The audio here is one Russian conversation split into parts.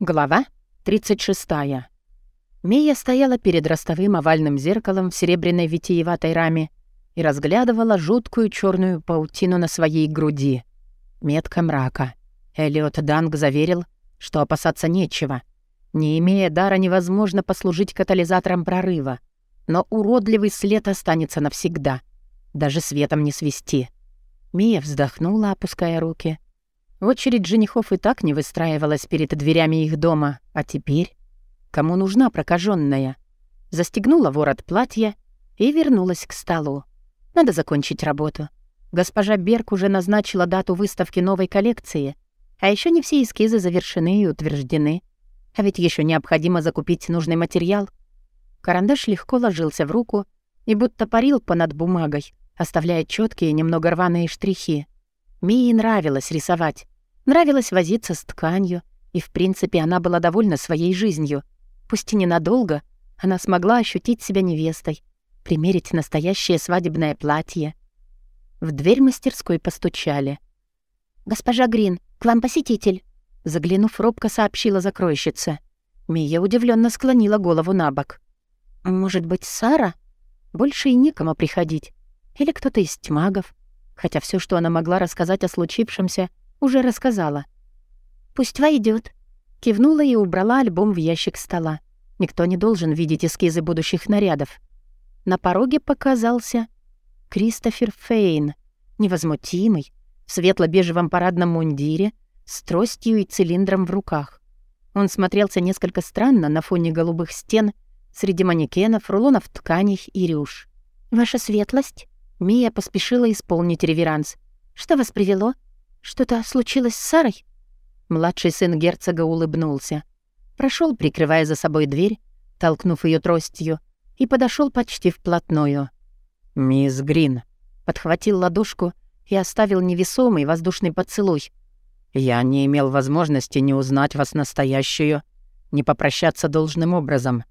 Глава 36. Мия стояла перед ростовым овальным зеркалом в серебряной витиеватой раме и разглядывала жуткую черную паутину на своей груди. Метка мрака. Элиот Данг заверил, что опасаться нечего. Не имея дара, невозможно послужить катализатором прорыва. Но уродливый след останется навсегда. Даже светом не свести. Мия вздохнула, опуская руки — Очередь женихов и так не выстраивалась перед дверями их дома, а теперь... Кому нужна прокаженная? Застегнула ворот платья и вернулась к столу. Надо закончить работу. Госпожа Берг уже назначила дату выставки новой коллекции, а еще не все эскизы завершены и утверждены. А ведь еще необходимо закупить нужный материал. Карандаш легко ложился в руку и будто парил понад бумагой, оставляя четкие, немного рваные штрихи. Мии нравилось рисовать. Нравилось возиться с тканью, и, в принципе, она была довольна своей жизнью. Пусть и ненадолго, она смогла ощутить себя невестой, примерить настоящее свадебное платье. В дверь мастерской постучали. «Госпожа Грин, к вам посетитель», — заглянув, робко сообщила закройщица. Мия удивленно склонила голову на бок. «Может быть, Сара? Больше и некому приходить. Или кто-то из тьмагов. Хотя все, что она могла рассказать о случившемся, уже рассказала. «Пусть войдет. Кивнула и убрала альбом в ящик стола. Никто не должен видеть эскизы будущих нарядов. На пороге показался Кристофер Фейн, невозмутимый, в светло-бежевом парадном мундире, с тростью и цилиндром в руках. Он смотрелся несколько странно на фоне голубых стен, среди манекенов, рулонов тканей и рюш. «Ваша светлость?» Мия поспешила исполнить реверанс. «Что вас привело?» Что-то случилось с Сарой?» Младший сын герцога улыбнулся. Прошел, прикрывая за собой дверь, толкнув ее тростью, и подошел почти вплотную. «Мисс Грин», — подхватил ладошку и оставил невесомый воздушный поцелуй. «Я не имел возможности не узнать вас настоящую, не попрощаться должным образом.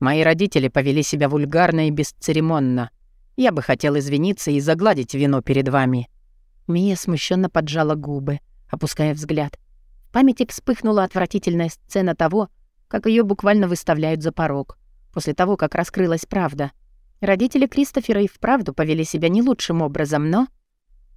Мои родители повели себя вульгарно и бесцеремонно. Я бы хотел извиниться и загладить вину перед вами». Мия смущенно поджала губы, опуская взгляд. В памяти вспыхнула отвратительная сцена того, как ее буквально выставляют за порог, после того, как раскрылась правда. Родители Кристофера и вправду повели себя не лучшим образом, но...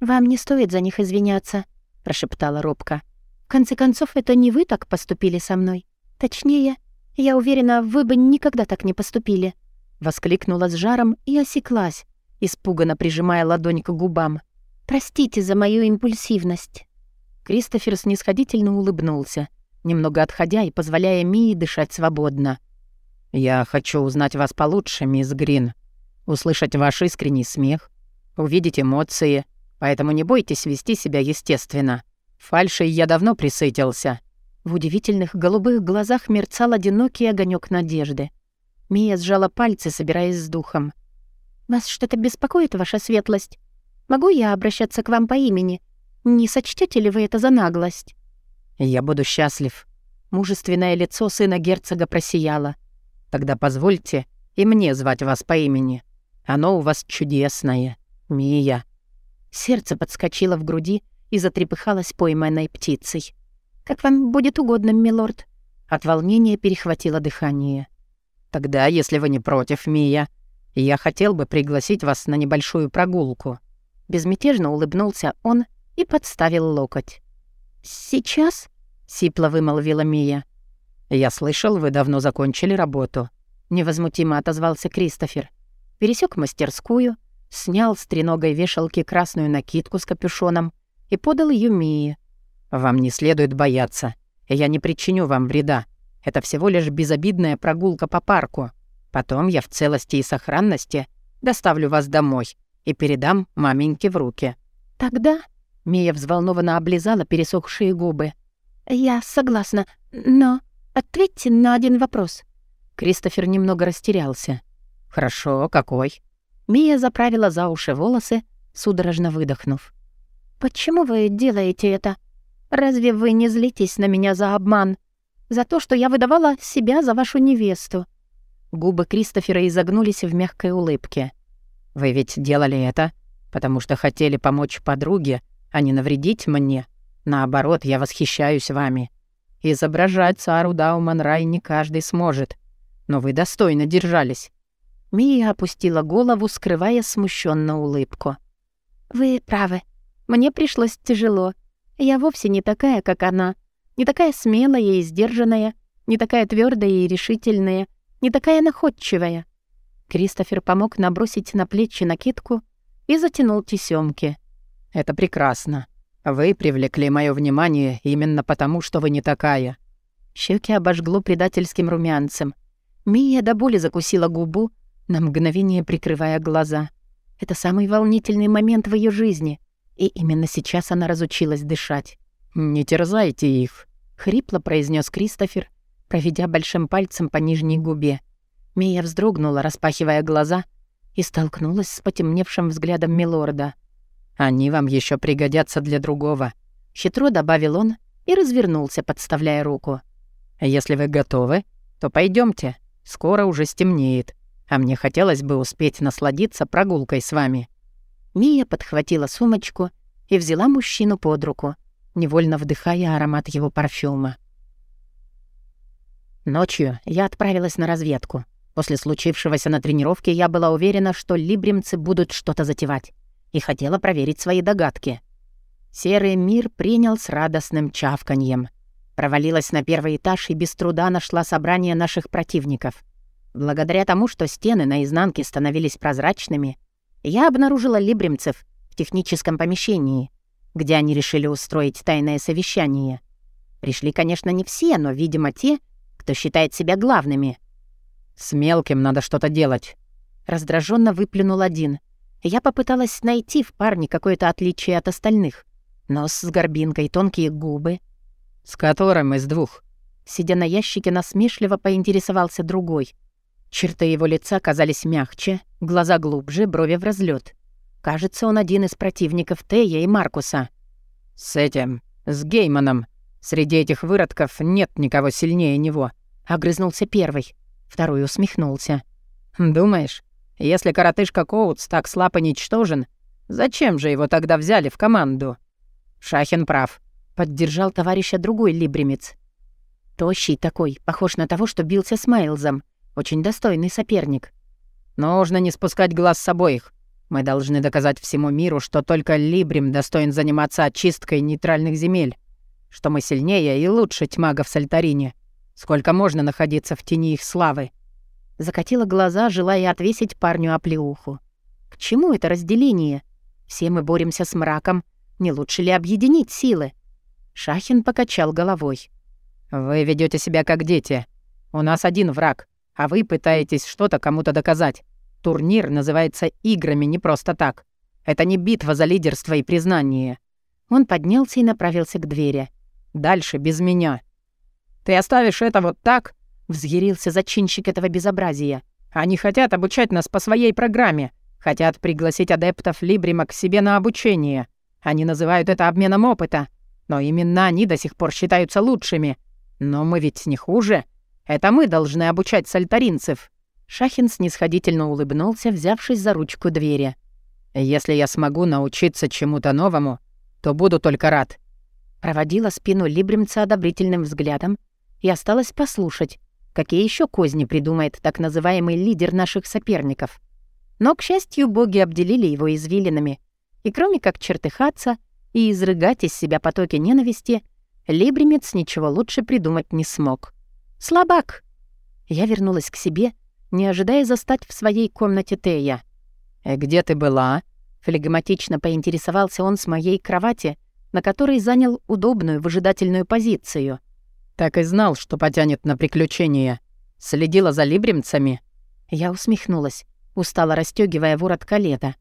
«Вам не стоит за них извиняться», — прошептала робко. «В конце концов, это не вы так поступили со мной. Точнее, я уверена, вы бы никогда так не поступили», — воскликнула с жаром и осеклась, испуганно прижимая ладонь к губам. Простите за мою импульсивность». Кристофер снисходительно улыбнулся, немного отходя и позволяя Мии дышать свободно. «Я хочу узнать вас получше, мисс Грин, услышать ваш искренний смех, увидеть эмоции, поэтому не бойтесь вести себя естественно. Фальшей я давно присытился». В удивительных голубых глазах мерцал одинокий огонек надежды. Мия сжала пальцы, собираясь с духом. «Вас что-то беспокоит, ваша светлость?» Могу я обращаться к вам по имени? Не сочтете ли вы это за наглость?» «Я буду счастлив». Мужественное лицо сына герцога просияло. «Тогда позвольте и мне звать вас по имени. Оно у вас чудесное, Мия». Сердце подскочило в груди и затрепыхалось пойманной птицей. «Как вам будет угодно, милорд?» От волнения перехватило дыхание. «Тогда, если вы не против, Мия, я хотел бы пригласить вас на небольшую прогулку». Безмятежно улыбнулся он и подставил локоть. «Сейчас?» — сипло вымолвила Мия. «Я слышал, вы давно закончили работу», — невозмутимо отозвался Кристофер. Пересек мастерскую, снял с треногой вешалки красную накидку с капюшоном и подал ее Мии. «Вам не следует бояться. Я не причиню вам вреда. Это всего лишь безобидная прогулка по парку. Потом я в целости и сохранности доставлю вас домой и передам маменьке в руки». «Тогда...» — Мия взволнованно облизала пересохшие губы. «Я согласна, но ответьте на один вопрос». Кристофер немного растерялся. «Хорошо, какой?» Мия заправила за уши волосы, судорожно выдохнув. «Почему вы делаете это? Разве вы не злитесь на меня за обман? За то, что я выдавала себя за вашу невесту?» Губы Кристофера изогнулись в мягкой улыбке. Вы ведь делали это, потому что хотели помочь подруге, а не навредить мне. Наоборот, я восхищаюсь вами. Изображать Сару Дауман-Рай не каждый сможет. Но вы достойно держались». Мия опустила голову, скрывая смущенно улыбку. «Вы правы. Мне пришлось тяжело. Я вовсе не такая, как она. Не такая смелая и сдержанная, не такая твердая и решительная, не такая находчивая». Кристофер помог набросить на плечи накидку и затянул тесёмки. «Это прекрасно. Вы привлекли мое внимание именно потому, что вы не такая». Щеки обожгло предательским румянцем. Мия до боли закусила губу, на мгновение прикрывая глаза. Это самый волнительный момент в ее жизни, и именно сейчас она разучилась дышать. «Не терзайте их», — хрипло произнес Кристофер, проведя большим пальцем по нижней губе. Мия вздрогнула, распахивая глаза, и столкнулась с потемневшим взглядом Милорда. «Они вам еще пригодятся для другого», — хитро добавил он и развернулся, подставляя руку. «Если вы готовы, то пойдемте. Скоро уже стемнеет, а мне хотелось бы успеть насладиться прогулкой с вами». Мия подхватила сумочку и взяла мужчину под руку, невольно вдыхая аромат его парфюма. Ночью я отправилась на разведку. После случившегося на тренировке я была уверена, что либримцы будут что-то затевать, и хотела проверить свои догадки. Серый мир принял с радостным чавканьем. Провалилась на первый этаж и без труда нашла собрание наших противников. Благодаря тому, что стены на изнанке становились прозрачными, я обнаружила либримцев в техническом помещении, где они решили устроить тайное совещание. Пришли, конечно, не все, но, видимо, те, кто считает себя главными — «С мелким надо что-то делать», — раздраженно выплюнул один. Я попыталась найти в парне какое-то отличие от остальных. Нос с горбинкой, тонкие губы. «С которым из двух?» Сидя на ящике, насмешливо поинтересовался другой. Черты его лица казались мягче, глаза глубже, брови в разлет. Кажется, он один из противников Тея и Маркуса. «С этим, с Гейманом. Среди этих выродков нет никого сильнее него», — огрызнулся первый. Второй усмехнулся. «Думаешь, если коротышка Коутс так слабо ничтожен, зачем же его тогда взяли в команду?» «Шахин прав», — поддержал товарища другой либремец. Тощий такой, похож на того, что бился с Майлзом. Очень достойный соперник. «Нужно не спускать глаз с обоих. Мы должны доказать всему миру, что только Либрим достоин заниматься очисткой нейтральных земель, что мы сильнее и лучше тьмага в Сальтарине, Сколько можно находиться в тени их славы?» Закатила глаза, желая отвесить парню оплеуху. «К чему это разделение? Все мы боремся с мраком. Не лучше ли объединить силы?» Шахин покачал головой. «Вы ведете себя как дети. У нас один враг, а вы пытаетесь что-то кому-то доказать. Турнир называется играми не просто так. Это не битва за лидерство и признание». Он поднялся и направился к двери. «Дальше без меня. «Ты оставишь это вот так?» — взъярился зачинщик этого безобразия. «Они хотят обучать нас по своей программе. Хотят пригласить адептов Либрима к себе на обучение. Они называют это обменом опыта. Но именно они до сих пор считаются лучшими. Но мы ведь не хуже. Это мы должны обучать сальтаринцев». Шахин снисходительно улыбнулся, взявшись за ручку двери. «Если я смогу научиться чему-то новому, то буду только рад». Проводила спину Либримца одобрительным взглядом и осталось послушать, какие еще козни придумает так называемый лидер наших соперников. Но, к счастью, боги обделили его извилинами, и кроме как чертыхаться и изрыгать из себя потоки ненависти, Либремец ничего лучше придумать не смог. «Слабак!» Я вернулась к себе, не ожидая застать в своей комнате Тея. «Э, «Где ты была?» Флегматично поинтересовался он с моей кровати, на которой занял удобную выжидательную позицию. Так и знал, что потянет на приключения. Следила за либремцами. Я усмехнулась, устало расстёгивая ворот калета.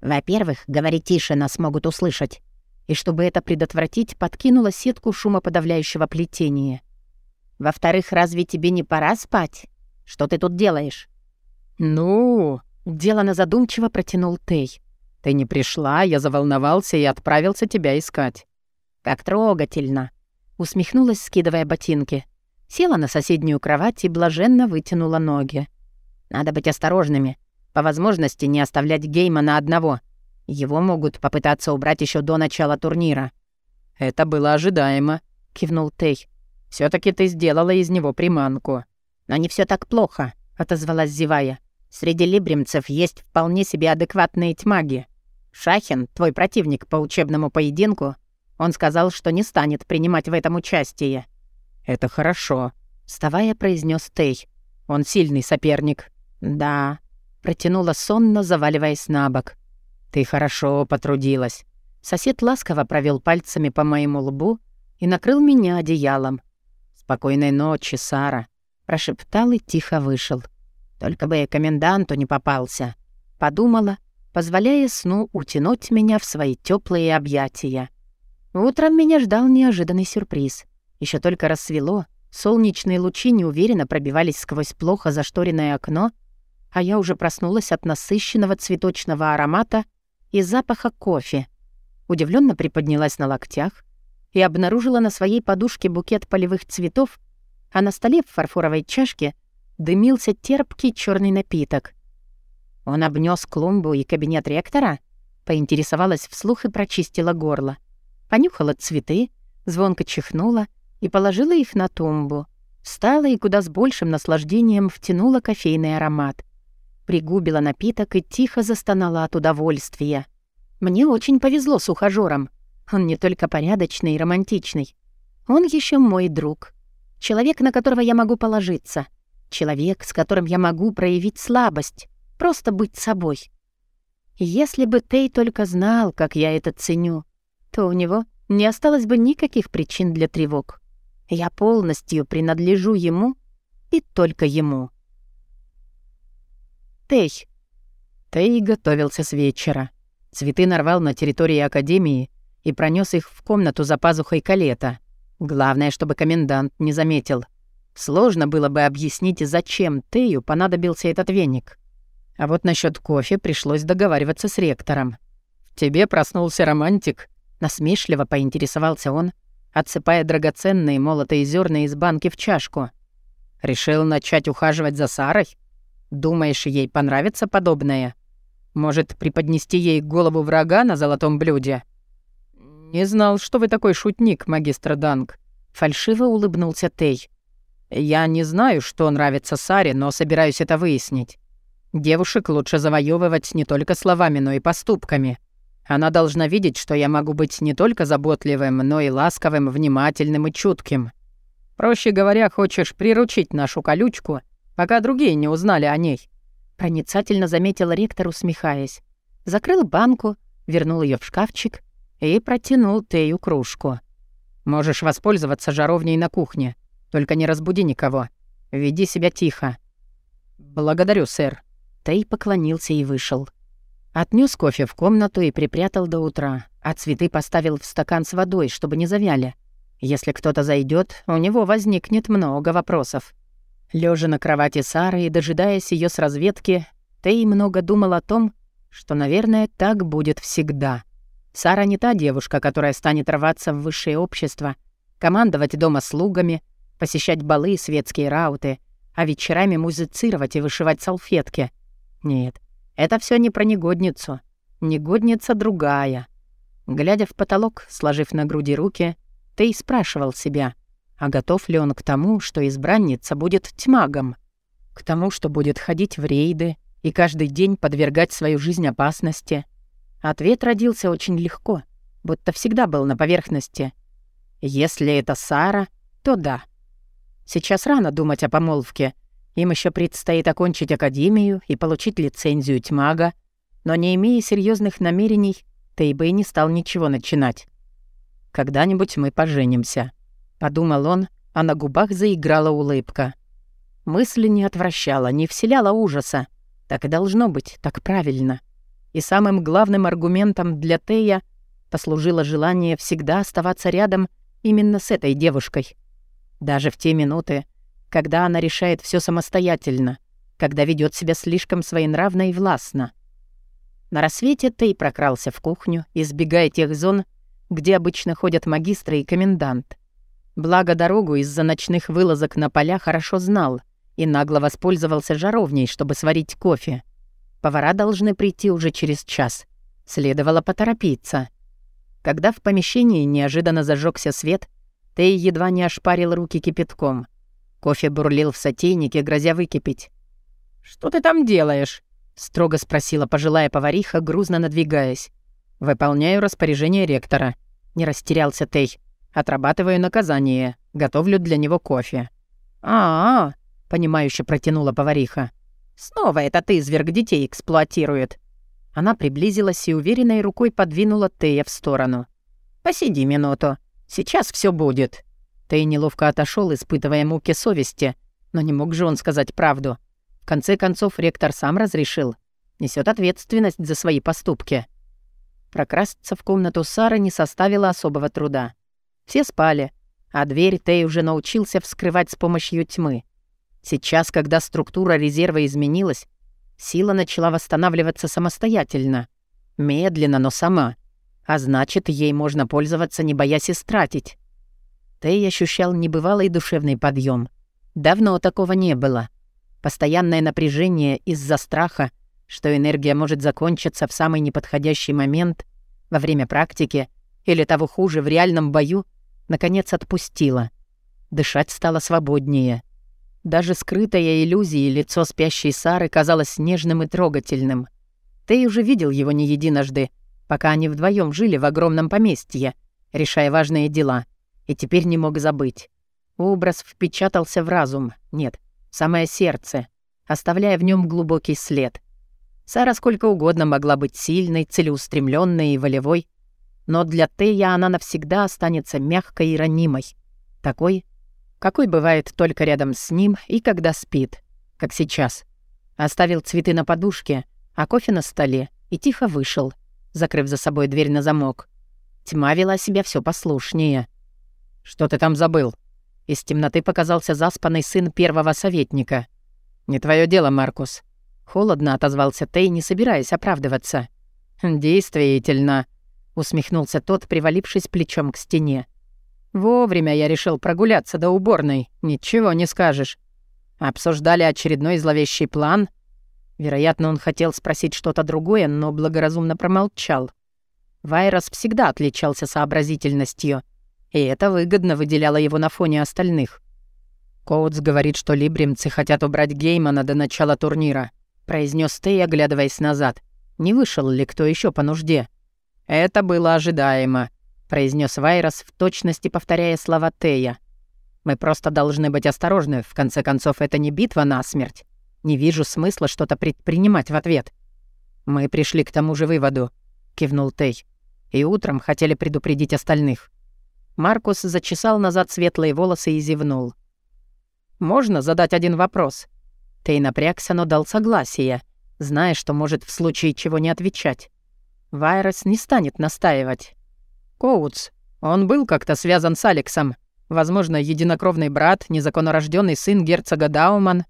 Во-первых, говори тише, нас могут услышать. И чтобы это предотвратить, подкинула сетку шумоподавляющего плетения. Во-вторых, разве тебе не пора спать? Что ты тут делаешь? Ну, делано задумчиво протянул Тей. Ты не пришла, я заволновался и отправился тебя искать. Как трогательно усмехнулась, скидывая ботинки. Села на соседнюю кровать и блаженно вытянула ноги. Надо быть осторожными. По возможности не оставлять Геймана одного. Его могут попытаться убрать еще до начала турнира. «Это было ожидаемо», — кивнул Тей. все таки ты сделала из него приманку». «Но не все так плохо», — отозвалась зевая. «Среди либримцев есть вполне себе адекватные тьмаги. Шахин, твой противник по учебному поединку, он сказал, что не станет принимать в этом участие». «Это хорошо», — вставая, произнес Тей. «Он сильный соперник». «Да», — протянула сонно, заваливаясь на бок. «Ты хорошо потрудилась». Сосед ласково провел пальцами по моему лбу и накрыл меня одеялом. «Спокойной ночи, Сара», — прошептал и тихо вышел. «Только бы я коменданту не попался», — подумала, позволяя сну утянуть меня в свои теплые объятия. Утром меня ждал неожиданный сюрприз. Еще только рассвело, солнечные лучи неуверенно пробивались сквозь плохо зашторенное окно, а я уже проснулась от насыщенного цветочного аромата и запаха кофе. Удивленно приподнялась на локтях и обнаружила на своей подушке букет полевых цветов, а на столе в фарфоровой чашке дымился терпкий черный напиток. Он обнес клумбу и кабинет ректора, поинтересовалась вслух и прочистила горло. Понюхала цветы, звонко чихнула и положила их на тумбу. Встала и куда с большим наслаждением втянула кофейный аромат пригубила напиток и тихо застонала от удовольствия. Мне очень повезло с ухажёром. Он не только порядочный и романтичный. Он еще мой друг. Человек, на которого я могу положиться. Человек, с которым я могу проявить слабость. Просто быть собой. Если бы Тей только знал, как я это ценю, то у него не осталось бы никаких причин для тревог. Я полностью принадлежу ему и только ему. Тей. Тей готовился с вечера. Цветы нарвал на территории Академии и пронес их в комнату за пазухой калета. Главное, чтобы комендант не заметил. Сложно было бы объяснить, зачем Тею понадобился этот веник. А вот насчет кофе пришлось договариваться с ректором. «В тебе проснулся романтик?» Насмешливо поинтересовался он, отсыпая драгоценные молотые зерна из банки в чашку. «Решил начать ухаживать за Сарой?» Думаешь, ей понравится подобное? Может, преподнести ей голову врага на золотом блюде? Не знал, что вы такой шутник, магистр Данг. Фальшиво улыбнулся Тей. Я не знаю, что нравится Саре, но собираюсь это выяснить. Девушек лучше завоевывать не только словами, но и поступками. Она должна видеть, что я могу быть не только заботливым, но и ласковым, внимательным и чутким. Проще говоря, хочешь приручить нашу колючку — пока другие не узнали о ней», — проницательно заметил ректор, усмехаясь. Закрыл банку, вернул ее в шкафчик и протянул Тею кружку. «Можешь воспользоваться жаровней на кухне, только не разбуди никого. Веди себя тихо». «Благодарю, сэр». Тей поклонился и вышел. Отнёс кофе в комнату и припрятал до утра, а цветы поставил в стакан с водой, чтобы не завяли. Если кто-то зайдет, у него возникнет много вопросов. Лежа на кровати Сары и дожидаясь ее с разведки, Тей много думал о том, что, наверное, так будет всегда. Сара не та девушка, которая станет рваться в высшее общество, командовать дома слугами, посещать балы и светские рауты, а вечерами музицировать и вышивать салфетки. Нет, это все не про негодницу. Негодница другая. Глядя в потолок, сложив на груди руки, Тей спрашивал себя, а готов ли он к тому, что избранница будет тьмагом? К тому, что будет ходить в рейды и каждый день подвергать свою жизнь опасности? Ответ родился очень легко, будто всегда был на поверхности. Если это Сара, то да. Сейчас рано думать о помолвке. Им еще предстоит окончить академию и получить лицензию тьмага, но не имея серьезных намерений, и не стал ничего начинать. Когда-нибудь мы поженимся. Подумал он, а на губах заиграла улыбка. Мысль не отвращала, не вселяла ужаса. Так и должно быть, так правильно. И самым главным аргументом для Тея послужило желание всегда оставаться рядом именно с этой девушкой. Даже в те минуты, когда она решает все самостоятельно, когда ведет себя слишком своенравно и властно. На рассвете Тей прокрался в кухню, избегая тех зон, где обычно ходят магистры и комендант. Благо дорогу из-за ночных вылазок на поля хорошо знал и нагло воспользовался жаровней, чтобы сварить кофе. Повара должны прийти уже через час. Следовало поторопиться. Когда в помещении неожиданно зажегся свет, Тей едва не ошпарил руки кипятком. Кофе бурлил в сотейнике, грозя выкипеть. «Что ты там делаешь?» — строго спросила пожилая повариха, грузно надвигаясь. «Выполняю распоряжение ректора». Не растерялся Тей. «Отрабатываю наказание. Готовлю для него кофе». «А-а-а», — понимающе протянула повариха. «Снова это ты, зверг детей, эксплуатирует». Она приблизилась и уверенной рукой подвинула Тея в сторону. «Посиди минуту. Сейчас все будет». Тей неловко отошел, испытывая муки совести, но не мог же он сказать правду. В конце концов, ректор сам разрешил. Несет ответственность за свои поступки. Прокрасться в комнату Сары не составило особого труда. Все спали, а дверь Тей уже научился вскрывать с помощью тьмы. Сейчас, когда структура резерва изменилась, сила начала восстанавливаться самостоятельно. Медленно, но сама. А значит, ей можно пользоваться, не боясь истратить. Тей ощущал небывалый душевный подъем. Давно такого не было. Постоянное напряжение из-за страха, что энергия может закончиться в самый неподходящий момент во время практики или того хуже в реальном бою, наконец отпустило. Дышать стало свободнее. Даже скрытая иллюзией лицо спящей Сары казалось нежным и трогательным. Тей уже видел его не единожды, пока они вдвоем жили в огромном поместье, решая важные дела — и теперь не мог забыть. Образ впечатался в разум, нет, в самое сердце, оставляя в нем глубокий след. Сара сколько угодно могла быть сильной, целеустремленной и волевой, но для Тея она навсегда останется мягкой и ранимой, такой, какой бывает только рядом с ним и когда спит, как сейчас. Оставил цветы на подушке, а кофе на столе и тихо вышел, закрыв за собой дверь на замок. Тьма вела себя все послушнее — «Что ты там забыл?» Из темноты показался заспанный сын первого советника. «Не твое дело, Маркус». Холодно отозвался Тей, не собираясь оправдываться. «Действительно», — усмехнулся тот, привалившись плечом к стене. «Вовремя я решил прогуляться до уборной. Ничего не скажешь. Обсуждали очередной зловещий план?» Вероятно, он хотел спросить что-то другое, но благоразумно промолчал. Вайрос всегда отличался сообразительностью — и это выгодно выделяло его на фоне остальных. «Коутс говорит, что либримцы хотят убрать Геймана до начала турнира», произнес Тей, оглядываясь назад. Не вышел ли кто еще по нужде? «Это было ожидаемо», произнес Вайрос, в точности повторяя слова Тея. «Мы просто должны быть осторожны, в конце концов, это не битва на смерть. Не вижу смысла что-то предпринимать в ответ». «Мы пришли к тому же выводу», — кивнул Тей. «И утром хотели предупредить остальных. Маркус зачесал назад светлые волосы и зевнул. «Можно задать один вопрос?» Тей напрягся, но дал согласие, зная, что может в случае чего не отвечать. Вайрос не станет настаивать. «Коутс, он был как-то связан с Алексом. Возможно, единокровный брат, незаконнорожденный сын герцога Дауман.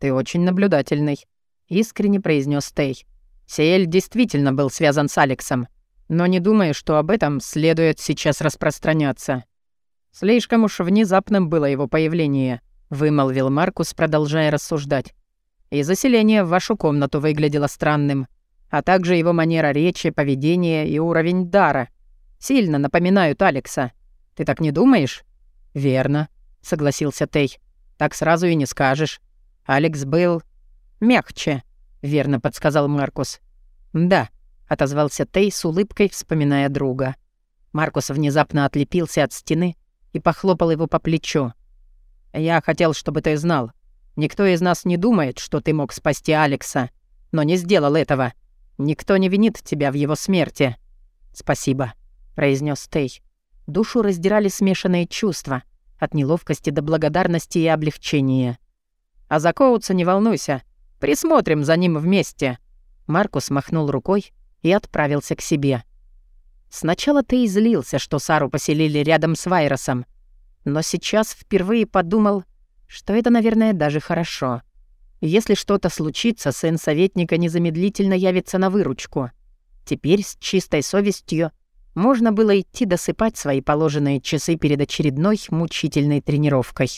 Ты очень наблюдательный», — искренне произнес Тей. Сиэль действительно был связан с Алексом но не думаю, что об этом следует сейчас распространяться. Слишком уж внезапным было его появление, вымолвил Маркус, продолжая рассуждать. И заселение в вашу комнату выглядело странным, а также его манера речи, поведение и уровень дара. Сильно напоминают Алекса. Ты так не думаешь? Верно, согласился Тей. Так сразу и не скажешь. Алекс был мягче, верно подсказал Маркус. Да, отозвался Тей с улыбкой, вспоминая друга. Маркус внезапно отлепился от стены и похлопал его по плечу. «Я хотел, чтобы ты знал. Никто из нас не думает, что ты мог спасти Алекса, но не сделал этого. Никто не винит тебя в его смерти». «Спасибо», — произнес Тей. Душу раздирали смешанные чувства, от неловкости до благодарности и облегчения. «А за Коутса не волнуйся. Присмотрим за ним вместе». Маркус махнул рукой, и отправился к себе. Сначала ты излился, что Сару поселили рядом с Вайросом, но сейчас впервые подумал, что это, наверное, даже хорошо. Если что-то случится, сын советника незамедлительно явится на выручку. Теперь с чистой совестью можно было идти досыпать свои положенные часы перед очередной мучительной тренировкой.